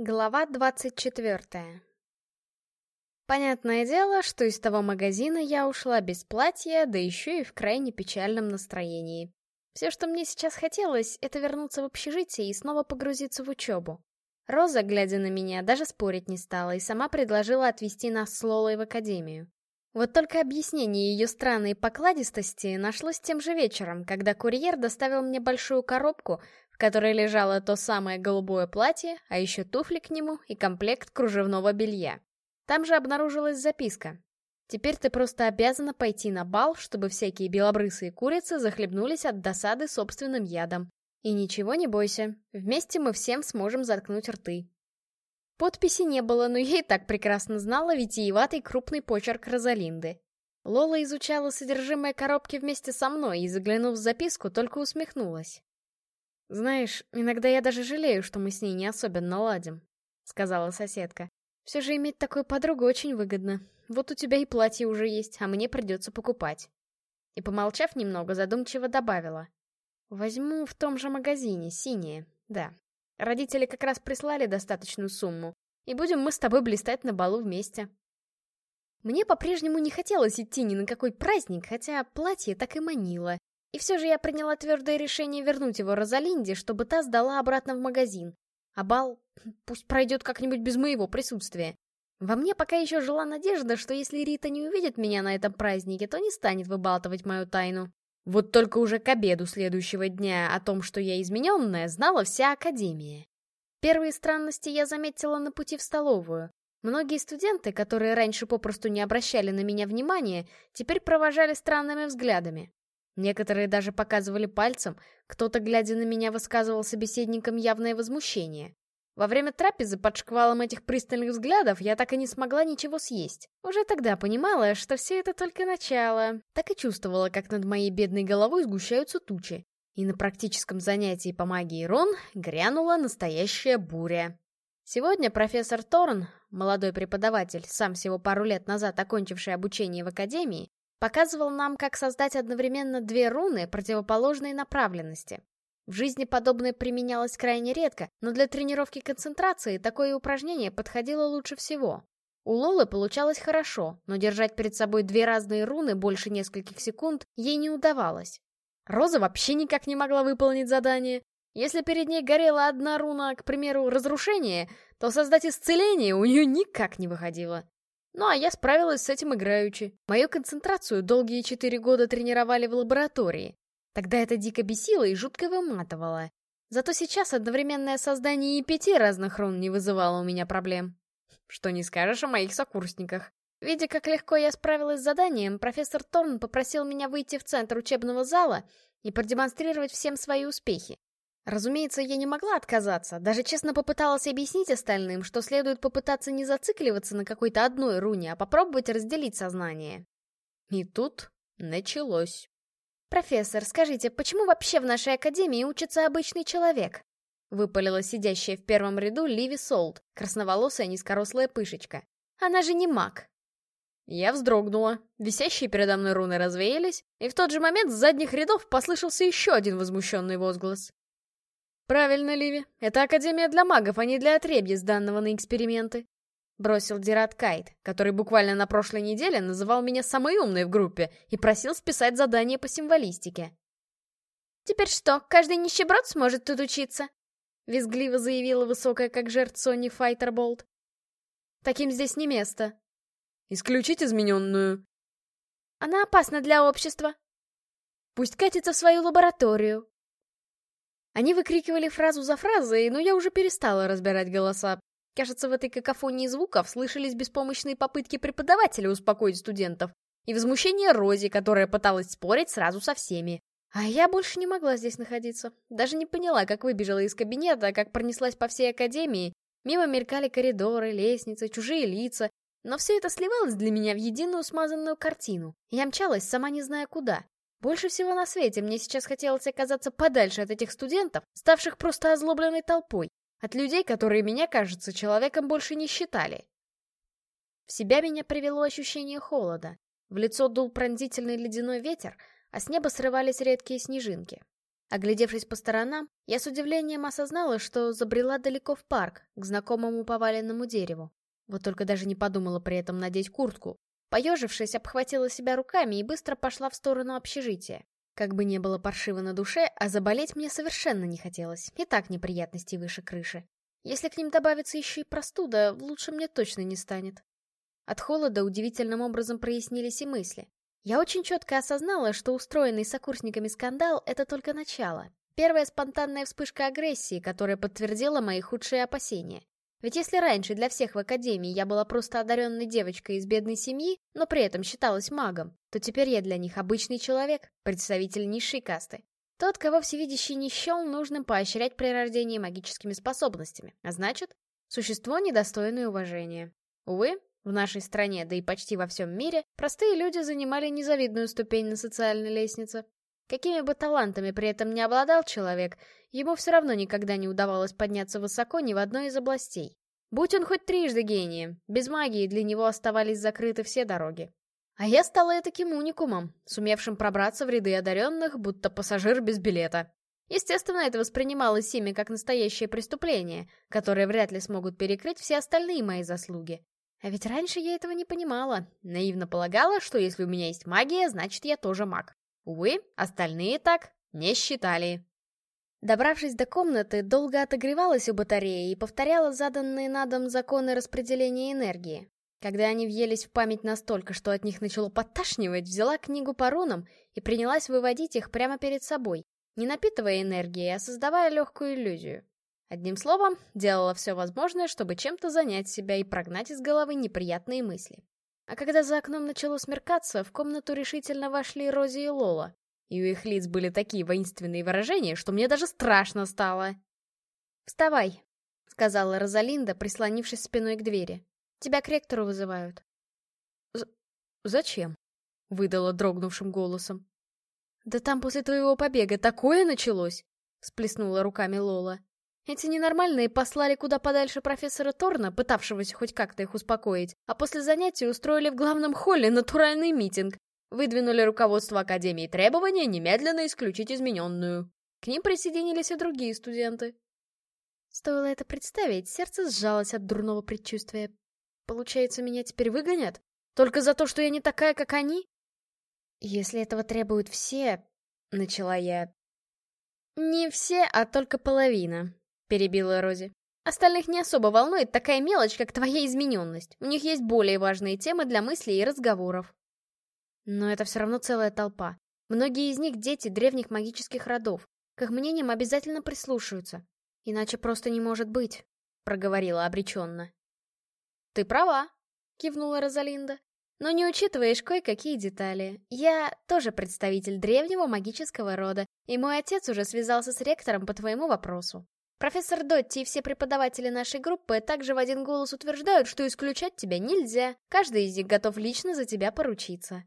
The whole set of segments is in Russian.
Глава 24 Понятное дело, что из того магазина я ушла без платья, да еще и в крайне печальном настроении. Все, что мне сейчас хотелось, это вернуться в общежитие и снова погрузиться в учебу. Роза, глядя на меня, даже спорить не стала и сама предложила отвезти нас с Лолой в академию. Вот только объяснение ее странной покладистости нашлось тем же вечером, когда курьер доставил мне большую коробку, которой лежало то самое голубое платье, а еще туфли к нему и комплект кружевного белья. Там же обнаружилась записка. «Теперь ты просто обязана пойти на бал, чтобы всякие белобрысые курицы захлебнулись от досады собственным ядом. И ничего не бойся, вместе мы всем сможем заткнуть рты». Подписи не было, но и так прекрасно знала витиеватый крупный почерк Розалинды. Лола изучала содержимое коробки вместе со мной и, заглянув в записку, только усмехнулась. «Знаешь, иногда я даже жалею, что мы с ней не особенно ладим», — сказала соседка. «Все же иметь такую подругу очень выгодно. Вот у тебя и платье уже есть, а мне придется покупать». И, помолчав немного, задумчиво добавила. «Возьму в том же магазине, синее, да. Родители как раз прислали достаточную сумму, и будем мы с тобой блистать на балу вместе». Мне по-прежнему не хотелось идти ни на какой праздник, хотя платье так и манило, и все же я приняла твердое решение вернуть его Розалинде, чтобы та сдала обратно в магазин. А бал пусть пройдет как-нибудь без моего присутствия. Во мне пока еще жила надежда, что если Рита не увидит меня на этом празднике, то не станет выбалтывать мою тайну. Вот только уже к обеду следующего дня о том, что я измененная, знала вся Академия. Первые странности я заметила на пути в столовую. Многие студенты, которые раньше попросту не обращали на меня внимания, теперь провожали странными взглядами. Некоторые даже показывали пальцем, кто-то, глядя на меня, высказывал собеседникам явное возмущение. Во время трапезы под шквалом этих пристальных взглядов я так и не смогла ничего съесть. Уже тогда понимала, что все это только начало. Так и чувствовала, как над моей бедной головой сгущаются тучи. И на практическом занятии по магии Рон грянула настоящая буря. Сегодня профессор Торн, молодой преподаватель, сам всего пару лет назад окончивший обучение в академии, Показывал нам, как создать одновременно две руны противоположной направленности. В жизни подобное применялось крайне редко, но для тренировки концентрации такое упражнение подходило лучше всего. У Лолы получалось хорошо, но держать перед собой две разные руны больше нескольких секунд ей не удавалось. Роза вообще никак не могла выполнить задание. Если перед ней горела одна руна, к примеру, разрушение, то создать исцеление у нее никак не выходило. Ну а я справилась с этим играючи. Мою концентрацию долгие четыре года тренировали в лаборатории. Тогда это дико бесило и жутко выматывало. Зато сейчас одновременное создание и пяти разных рун не вызывало у меня проблем. Что не скажешь о моих сокурсниках. Видя, как легко я справилась с заданием, профессор Торн попросил меня выйти в центр учебного зала и продемонстрировать всем свои успехи. Разумеется, я не могла отказаться, даже честно попыталась объяснить остальным, что следует попытаться не зацикливаться на какой-то одной руне, а попробовать разделить сознание. И тут началось. «Профессор, скажите, почему вообще в нашей академии учится обычный человек?» Выпалила сидящая в первом ряду Ливи Солт, красноволосая низкорослая пышечка. «Она же не маг!» Я вздрогнула. Висящие передо мной руны развеялись, и в тот же момент с задних рядов послышался еще один возмущенный возглас. «Правильно, Ливи. Это Академия для магов, а не для отребья, сданного на эксперименты», — бросил Дират Кайт, который буквально на прошлой неделе называл меня самой умной в группе и просил списать задание по символистике. «Теперь что, каждый нищеброд сможет тут учиться?» — визгливо заявила высокая как жертв Сони Файтерболт. «Таким здесь не место». «Исключить измененную». «Она опасна для общества». «Пусть катится в свою лабораторию», они выкрикивали фразу за фразой, но я уже перестала разбирать голоса. Кажется, в этой какофонии звуков слышались беспомощные попытки преподавателя успокоить студентов и возмущение Рози, которая пыталась спорить сразу со всеми. А я больше не могла здесь находиться. Даже не поняла, как выбежала из кабинета, как пронеслась по всей академии. Мимо мелькали коридоры, лестницы, чужие лица. Но все это сливалось для меня в единую смазанную картину. Я мчалась, сама не зная куда. Больше всего на свете мне сейчас хотелось оказаться подальше от этих студентов, ставших просто озлобленной толпой, от людей, которые меня, кажется, человеком больше не считали. В себя меня привело ощущение холода. В лицо дул пронзительный ледяной ветер, а с неба срывались редкие снежинки. Оглядевшись по сторонам, я с удивлением осознала, что забрела далеко в парк, к знакомому поваленному дереву. Вот только даже не подумала при этом надеть куртку. Поежившись, обхватила себя руками и быстро пошла в сторону общежития. Как бы не было паршиво на душе, а заболеть мне совершенно не хотелось. И так неприятностей выше крыши. Если к ним добавится еще и простуда, лучше мне точно не станет. От холода удивительным образом прояснились и мысли. Я очень четко осознала, что устроенный сокурсниками скандал — это только начало. Первая спонтанная вспышка агрессии, которая подтвердила мои худшие опасения. Ведь если раньше для всех в Академии я была просто одаренной девочкой из бедной семьи, но при этом считалась магом, то теперь я для них обычный человек, представитель низшей касты. Тот, кого всевидящий не счел нужным поощрять при рождении магическими способностями, а значит, существо недостойное уважения. Увы, в нашей стране, да и почти во всем мире, простые люди занимали незавидную ступень на социальной лестнице. Какими бы талантами при этом не обладал человек, ему все равно никогда не удавалось подняться высоко ни в одной из областей. Будь он хоть трижды гением, без магии для него оставались закрыты все дороги. А я стала таким уникумом, сумевшим пробраться в ряды одаренных, будто пассажир без билета. Естественно, это воспринималось ими как настоящее преступление, которое вряд ли смогут перекрыть все остальные мои заслуги. А ведь раньше я этого не понимала. Наивно полагала, что если у меня есть магия, значит я тоже маг. Увы, остальные так не считали. Добравшись до комнаты, долго отогревалась у батареи и повторяла заданные на дом законы распределения энергии. Когда они въелись в память настолько, что от них начало подташнивать, взяла книгу по рунам и принялась выводить их прямо перед собой, не напитывая энергией, а создавая легкую иллюзию. Одним словом, делала все возможное, чтобы чем-то занять себя и прогнать из головы неприятные мысли. А когда за окном начало смеркаться, в комнату решительно вошли Рози и Лола. И у их лиц были такие воинственные выражения, что мне даже страшно стало. «Вставай», — сказала Розалинда, прислонившись спиной к двери. «Тебя к ректору вызывают». З «Зачем?» — выдала дрогнувшим голосом. «Да там после твоего побега такое началось!» — всплеснула руками Лола. Эти ненормальные послали куда подальше профессора Торна, пытавшегося хоть как-то их успокоить, а после занятий устроили в главном холле натуральный митинг. Выдвинули руководство Академии требования немедленно исключить измененную. К ним присоединились и другие студенты. Стоило это представить, сердце сжалось от дурного предчувствия. Получается, меня теперь выгонят? Только за то, что я не такая, как они? Если этого требуют все, — начала я. Не все, а только половина, — перебила Рози. «Остальных не особо волнует такая мелочь, как твоя измененность. У них есть более важные темы для мыслей и разговоров». Но это все равно целая толпа. Многие из них дети древних магических родов. К их мнениям обязательно прислушаются. Иначе просто не может быть, — проговорила обреченно. «Ты права», — кивнула Розалинда. «Но не учитываешь кое-какие детали. Я тоже представитель древнего магического рода, и мой отец уже связался с ректором по твоему вопросу. Профессор Дотти и все преподаватели нашей группы также в один голос утверждают, что исключать тебя нельзя. Каждый из них готов лично за тебя поручиться.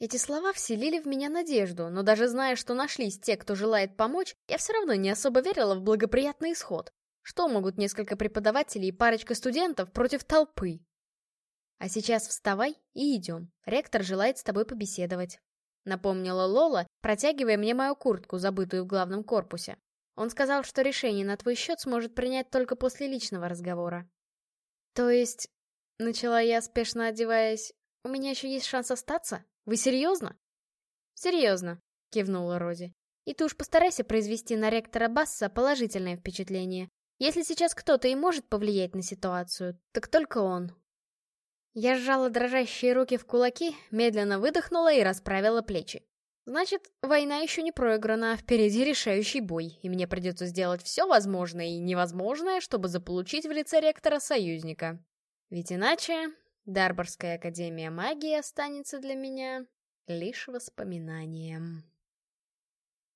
Эти слова вселили в меня надежду, но даже зная, что нашлись те, кто желает помочь, я все равно не особо верила в благоприятный исход. Что могут несколько преподавателей и парочка студентов против толпы? А сейчас вставай и идем. Ректор желает с тобой побеседовать. Напомнила Лола, протягивая мне мою куртку, забытую в главном корпусе. Он сказал, что решение на твой счет сможет принять только после личного разговора. То есть, начала я, спешно одеваясь, у меня еще есть шанс остаться? Вы серьезно? Серьезно, кивнула Рози. И ты уж постарайся произвести на ректора Басса положительное впечатление. Если сейчас кто-то и может повлиять на ситуацию, так только он. Я сжала дрожащие руки в кулаки, медленно выдохнула и расправила плечи. Значит, война еще не проиграна, а впереди решающий бой, и мне придется сделать все возможное и невозможное, чтобы заполучить в лице ректора союзника. Ведь иначе Дарборская Академия Магии останется для меня лишь воспоминанием.